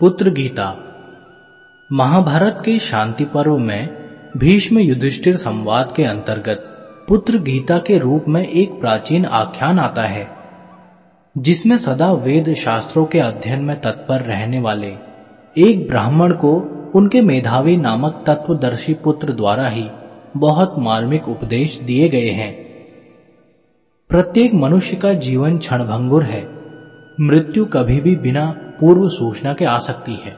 पुत्र गीता। महाभारत के शांति पर्व में भीष्म युधिष्ठिर संवाद के अंतर्गत पुत्र गीता के रूप में एक प्राचीन आख्यान आता है, जिसमें सदा वेद शास्त्रों के अध्ययन में तत्पर रहने वाले एक ब्राह्मण को उनके मेधावी नामक तत्वदर्शी पुत्र द्वारा ही बहुत मार्मिक उपदेश दिए गए हैं। प्रत्येक मनुष्य का जीवन क्षणभंगुर है, मृत्यु कभी भी बिना पूर्व सूचना के आसक्ति है।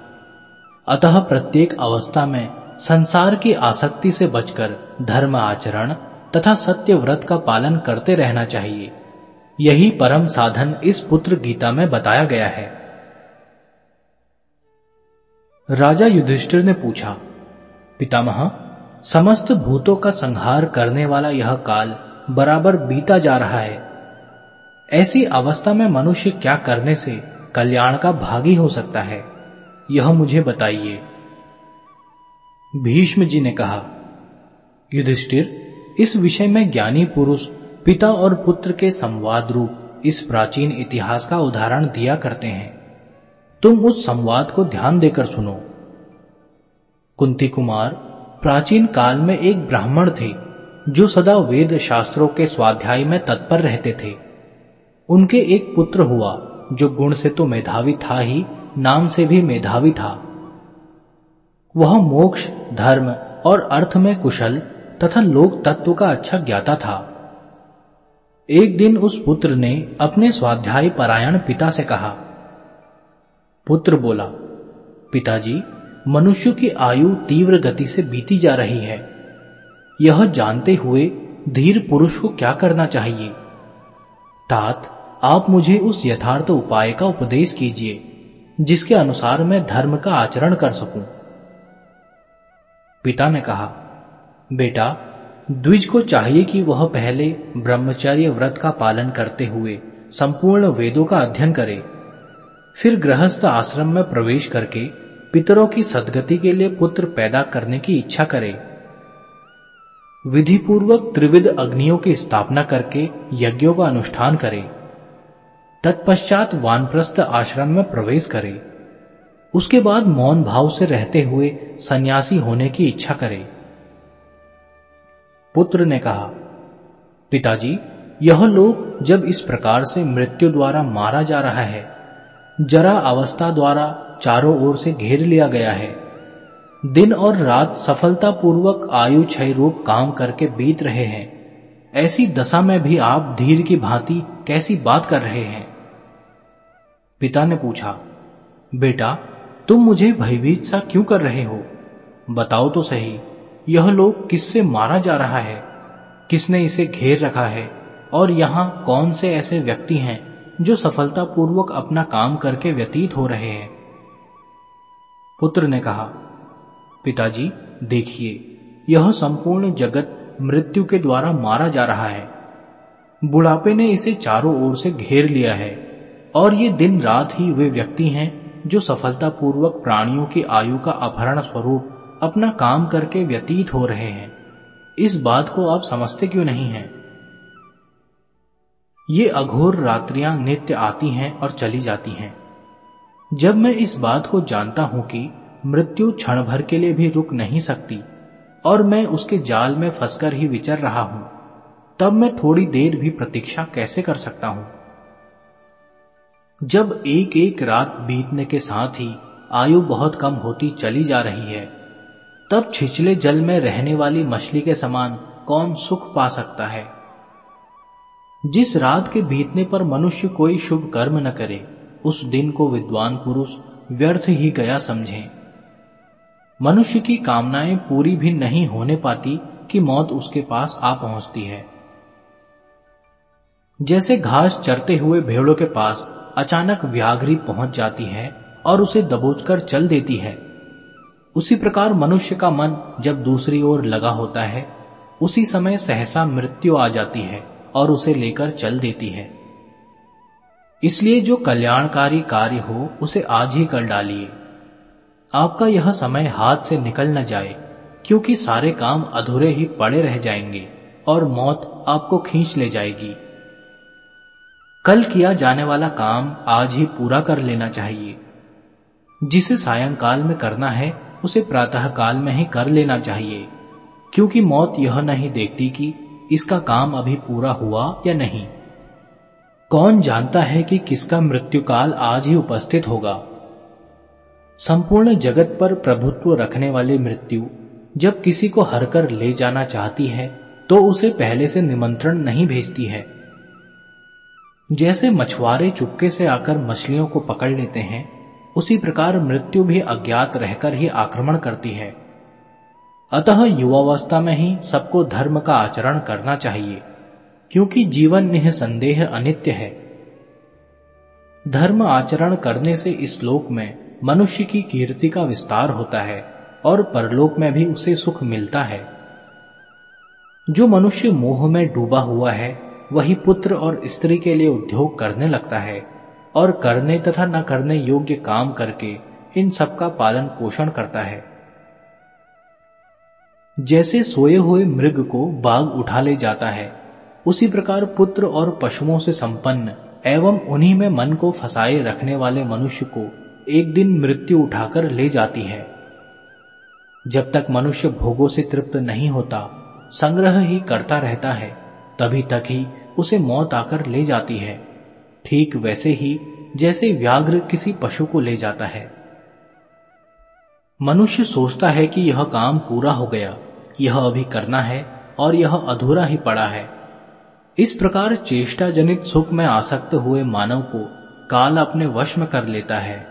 अतः प्रत्येक अवस्था में संसार की आसक्ति से बचकर धर्म आचरण तथा सत्य व्रत का पालन करते रहना चाहिए। यही परम साधन इस पुत्र गीता में बताया गया है। राजा युधिष्ठिर ने पूछा, पितामह, समस्त भूतों का संहार करने वाला यह काल बराबर बीता जा रहा है। ऐसी अवस्था में मनुष्य क्या करने से कल्याण का भागी हो सकता है। यह मुझे बताइए। भीष्म जी ने कहा, युधिष्ठिर, इस विषय में ज्ञानी पुरुष पिता और पुत्र के संवाद रूप इस प्राचीन इतिहास का उदाहरण दिया करते हैं। तुम उस संवाद को ध्यान देकर सुनो। कुंती कुमार, प्राचीन काल में एक ब्राह्मण थे, जो सदा वेद शास्त्रों के स्वाध्याय में तत्पर रहते थे। उनके एक पुत्र हुआ जो गुण से तो मेधावी था ही, नाम से भी मेधावी था। वह मोक्ष, धर्म और अर्थ में कुशल तथा लोक तत्व का अच्छा ज्ञाता था। एक दिन उस पुत्र ने अपने स्वाध्याय परायण पिता से कहा, पुत्र बोला, पिताजी, मनुष्य की आयु तीव्र गति से बीती जा रही है। यह जानते हुए धीर पुरुष को क्या करना चाहिए? तात आप मुझे उस यथार्थ उपाय का उपदेश कीजिए, जिसके अनुसार मैं धर्म का आचरण कर सकूँ। पिता ने कहा, बेटा, द्विज को चाहिए कि वह पहले ब्रह्मचर्य व्रत का पालन करते हुए संपूर्ण वेदों का अध्ययन करे, फिर गृहस्थ आश्रम में प्रवेश करके पितरों की सदगति के लिए पुत्र पैदा करने की इच्छा करे। विधिपूर्वक त्रिविध अग्नियों की स्थापना करके यज्ञों का अनुष्ठान करे। तत्पश्चात वानप्रस्थ आश्रम में प्रवेश करे। उसके बाद मौन भाव से रहते हुए सन्यासी होने की इच्छा करे। पुत्र ने कहा, पिताजी, यह लोक जब इस प्रकार से मृत्यु द्वारा मारा जा रहा है, जरा अवस्था द्वारा चारों ओर से घेर लिया गया है। दिन और रात सफलतापूर्वक आयु क्षय रूप काम करके बीत रहे हैं। ऐसी दशा में भी आप धीर की भांति कैसी बात कर रहे हैं? पिता ने पूछा, बेटा, तुम मुझे भयभीत सा क्यों कर रहे हो? बताओ तो सही, यह लोग किससे मारा जा रहा है? किसने इसे घेर रखा है? और यहाँ कौन से ऐसे व्यक्ति हैं जो सफलतापूर्वक अपना काम करके व्यतीत हो रहे हैं? पुत्र ने कहा, पिताजी, देखिए, यह संपूर्ण जगत मृत्यु के द्वारा मारा जा रहा है। बुढ़ापे ने इसे चारों ओर से घेर लिया है। और ये दिन रात ही वे व्यक्ति हैं जो सफलतापूर्वक प्राणियों की आयु का अपहरण स्वरूप अपना काम करके व्यतीत हो रहे हैं। इस बात को आप समझते क्यों नहीं हैं? ये अघोर रात्रियाँ नित्य आती हैं और चली जाती हैं। जब मैं इस बात को जानता हूँ कि मृत्यु क्षण भर के लिए भी रुक नहीं सकती और मैं उसके जाल में फंसकर ही विचर रहा हूँ, तब मैं थोड़ी देर भी प्रतीक्षा कैसे कर सकता हूँ? जब एक एक रात बीतने के साथ ही आयु बहुत कम होती चली जा रही है, तब छिछले जल में रहने वाली मछली के समान कौन सुख पा सकता है? जिस रात के बीतने पर मनुष्य कोई शुभ कर्म न करे, उस दिन को विद्वान पुरुष व्यर्थ ही गया समझे। मनुष्य की कामनाएँ पूरी भी नहीं होने पाती कि मौत उसके पास आ पहुँचती है। जैसे घास चरते हुए भेड़ों के पास अचानक व्याघ्री पहुँच जाती है और उसे दबोचकर चल देती है। उसी प्रकार मनुष्य का मन जब दूसरी ओर लगा होता है, उसी समय सहसा मृत्यु आ जाती है और उसे लेकर चल देती है। इसलिए जो कल्याणकारी कार्य हो, उसे आज ही कर डालिए। आपका यह समय हाथ से निकल न जाए, क्योंकि सारे काम अधूरे ही पड़े रह जाएँगे और मौत आपको खींच ले जाएगी। कल किया जाने वाला काम आज ही पूरा कर लेना चाहिए। जिसे सायंकाल में करना है, उसे प्रातः काल में ही कर लेना चाहिए। क्योंकि मौत यह नहीं देखती कि इसका काम अभी पूरा हुआ या नहीं। कौन जानता है कि किसका मृत्यु काल आज ही उपस्थित होगा? संपूर्ण जगत पर प्रभुत्व रखने वाली मृत्यु जब किसी को हरकर ले जाना चाहती है तो उसे पहले से निमंत्रण नहीं भेजती है। जैसे मछुआरे चुपके से आकर मछलियों को पकड़ लेते हैं, उसी प्रकार मृत्यु भी अज्ञात रहकर ही आक्रमण करती है। अतः युवावस्था में ही सबको धर्म का आचरण करना चाहिए, क्योंकि जीवन निसंदेह अनित्य है। धर्म आचरण करने से इस लोक में मनुष्य की कीर्ति का विस्तार होता है, और परलोक में भी उसे सुख मिलता है। जो मनुष्य मोह में डूबा हुआ है वही पुत्र और स्त्री के लिए उद्योग करने लगता है और करने तथा न करने योग्य काम करके इन सबका पालन पोषण करता है। जैसे सोए हुए मृग को बाघ उठा ले जाता है, उसी प्रकार पुत्र और पशुओं से संपन्न एवं उन्हीं में मन को फंसाए रखने वाले मनुष्य को एक दिन मृत्यु उठाकर ले जाती है। जब तक मनुष्य भोगों से तृप्त नहीं होता, संग्रह ही करता रहता है, तभी तक ही उसे मौत आकर ले जाती है। ठीक वैसे ही जैसे व्याघ्र किसी पशु को ले जाता है। मनुष्य सोचता है कि यह काम पूरा हो गया, यह अभी करना है और यह अधूरा ही पड़ा है। इस प्रकार चेष्टा जनित सुख में आसक्त हुए मानव को काल अपने वश में कर लेता है।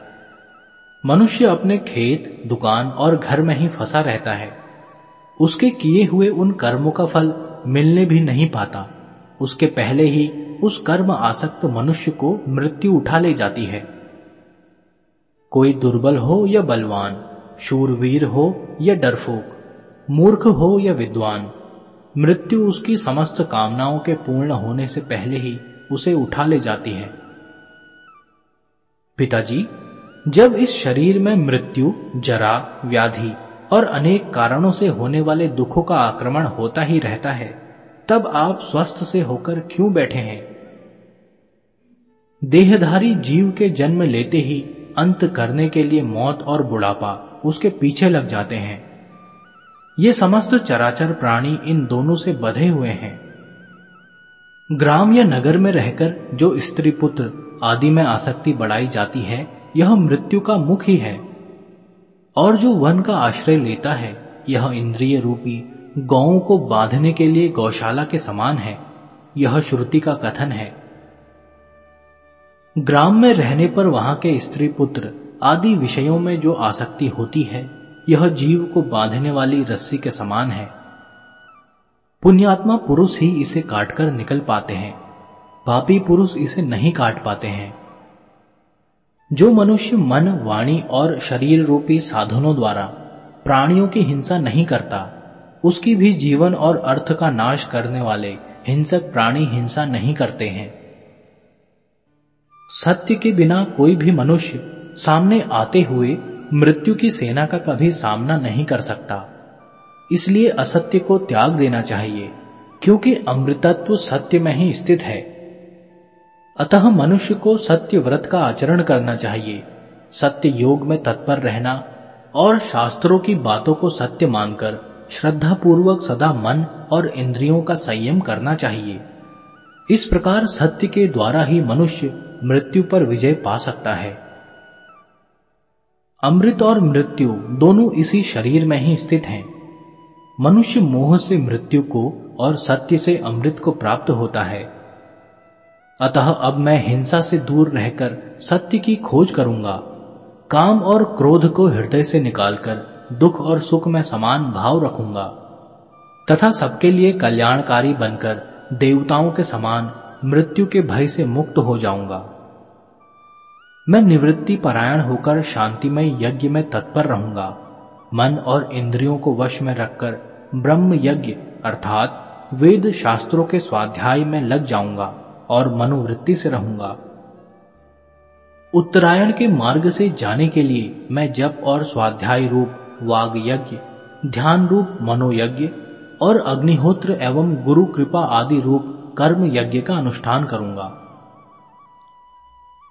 मनुष्य अपने खेत, दुकान और घर में ही फंसा रहता है। उसके किए हुए उन कर्मों का फल मिलने भी नहीं पाता। उसके पहले ही उस कर्म आसक्त मनुष्य को मृत्यु उठा ले जाती है। कोई दुर्बल हो या बलवान, शूरवीर हो या डरफोक, मूर्ख हो या विद्वान, मृत्यु उसकी समस्त कामनाओं के पूर्ण होने से पहले ही उसे उठा ले जाती है। पिताजी, जब इस शरीर में मृत्यु, जरा, व्याधि और अनेक कारणों से होने वाले दुखों का आक्रमण होता ही रहता है तब आप स्वस्थ से होकर क्यों बैठे हैं? देहधारी जीव के जन्म लेते ही अंत करने के लिए मौत और बुढ़ापा उसके पीछे लग जाते हैं। ये समस्त चराचर प्राणी इन दोनों से बधे हुए हैं। ग्राम या नगर में रहकर जो स्त्री पुत्र आदि में आसक्ति बढ़ाई जाती है, यह मृत्यु का मुख ही है। और जो वन का आश्रय लेता है, यह इंद्रिय रूपी गौओं को बांधने के लिए गौशाला के समान है। यह श्रुति का कथन है। ग्राम में रहने पर वहाँ के स्त्री पुत्र आदि विषयों में जो आसक्ति होती है, यह जीव को बांधने वाली रस्सी के समान है। पुण्यात्मा पुरुष ही इसे काटकर निकल पाते हैं। पापी पुरुष इसे नहीं काट पाते हैं। जो मनुष्य मन, वाणी और शरीर रूपी साधनों द्वारा प्राणियों की हिंसा नहीं करता उसकी भी जीवन और अर्थ का नाश करने वाले हिंसक प्राणी हिंसा नहीं करते हैं। सत्य के बिना कोई भी मनुष्य सामने आते हुए मृत्यु की सेना का कभी सामना नहीं कर सकता। इसलिए असत्य को त्याग देना चाहिए, क्योंकि अमृतत्व सत्य में ही स्थित है। अतः मनुष्य को सत्य व्रत का आचरण करना चाहिए, सत्य योग में तत्पर रहना और शास्त्रों की बातों को सत्य मानकर श्रद्धा पूर्वक सदा मन और इंद्रियों का संयम करना चाहिए। इस प्रकार सत्य के द्वारा ही मनुष्य मृत्यु पर विजय पा सकता है। अमृत और मृत्यु दोनों इसी शरीर में ही स्थित हैं। मनुष्य मोह से मृत्यु को और सत्य से अमृत को प्राप्त होता है। अतः अब मैं हिंसा से दूर रहकर सत्य की खोज करूँगा। काम और क्रोध को हृदय से निकालकर दुख और सुख में समान भाव रखूँगा। तथा सबके लिए कल्याणकारी बनकर देवताओं के समान मृत्यु के भय से मुक्त हो जाऊँगा। मैं निवृत्ति परायण होकर शांतिमय यज्ञ में तत्पर रहूँगा। मन और इंद्रियों को वश में रखकर ब्रह्म यज्ञ अर्थात वेद शास्त्रों के स्वाध्याय में लग जाऊँगा और मनोवृत्ति से रहूँगा। उत्तरायण के मार्ग से जाने के लिए मैं जप और स्वाध्याय रूप वाग यज्ञ ध्यान रूप मनोयज्ञ और अग्निहोत्र एवं गुरु कृपा आदि रूप कर्म यज्ञ का अनुष्ठान करूँगा।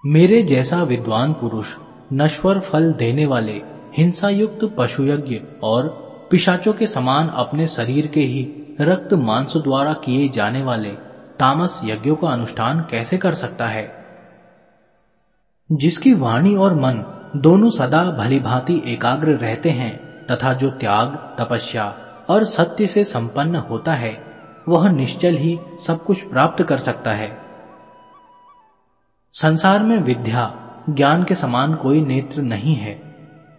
मेरे जैसा विद्वान पुरुष नश्वर फल देने वाले हिंसा युक्त पशु यज्ञ और पिशाचों के समान अपने शरीर के ही रक्त मांस द्वारा किए जाने वाले तामस यज्ञों का अनुष्ठान कैसे कर सकता है? जिसकी वाणी और मन दोनों सदा भली भांति एकाग्र रहते हैं, तथा जो त्याग, तपस्या और सत्य से संपन्न होता है, वह निश्चल ही सब कुछ प्राप्त कर सकता है। संसार में विद्या, ज्ञान के समान कोई नेत्र नहीं है,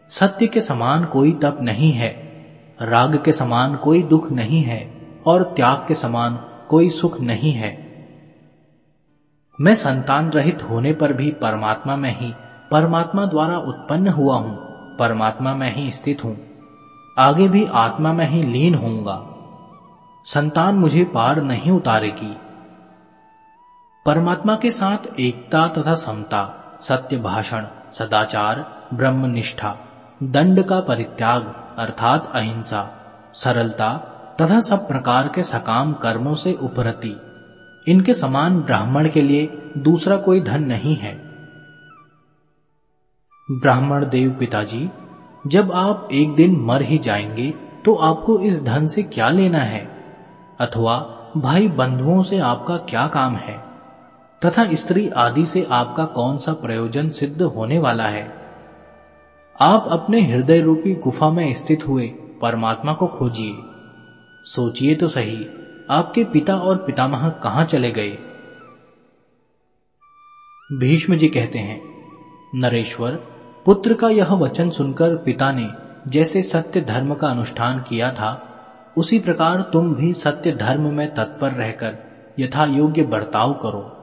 सत्य के समान कोई तप नहीं है, राग के समान कोई दुख नहीं है, और त्याग के समान कोई सुख नहीं है। मैं संतान रहित होने पर भी परमात्मा में ही परमात्मा द्वारा उत्पन्न हुआ हूँ, परमात्मा में ही स्थित हूँ। आगे भी आत्मा में ही लीन होऊँगा। संतान मुझे पार नहीं उतारेगी। परमात्मा के साथ एकता तथा समता, सत्य भाषण, सदाचार, ब्रह्मनिष्ठा, दंड का परित्याग, अर्थात अहिंसा, सरलता तथा सब प्रकार के सकाम कर्मों से उपरति। इनके समान ब्राह्मण के लिए दूसरा कोई धन नहीं है। ब्राह्मण देव पिताजी, जब आप एक दिन मर ही जाएँगे तो आपको इस धन से क्या लेना है? अथवा भाई बंधुओं से आपका क्या काम है? तथा स्त्री आदि से आपका कौन सा प्रयोजन सिद्ध होने वाला है? आप अपने हृदय रूपी गुफा में स्थित हुए परमात्मा को खोजिए। सोचिए तो सही, आपके पिता और पितामह कहाँ चले गए? भीष्म जी कहते हैं, नरेश्वर पुत्र का यह वचन सुनकर पिता ने जैसे सत्य धर्म का अनुष्ठान किया था, उसी प्रकार तुम भी सत्य धर्म में तत्पर रहकर यथा योग्य बर्ताव करो।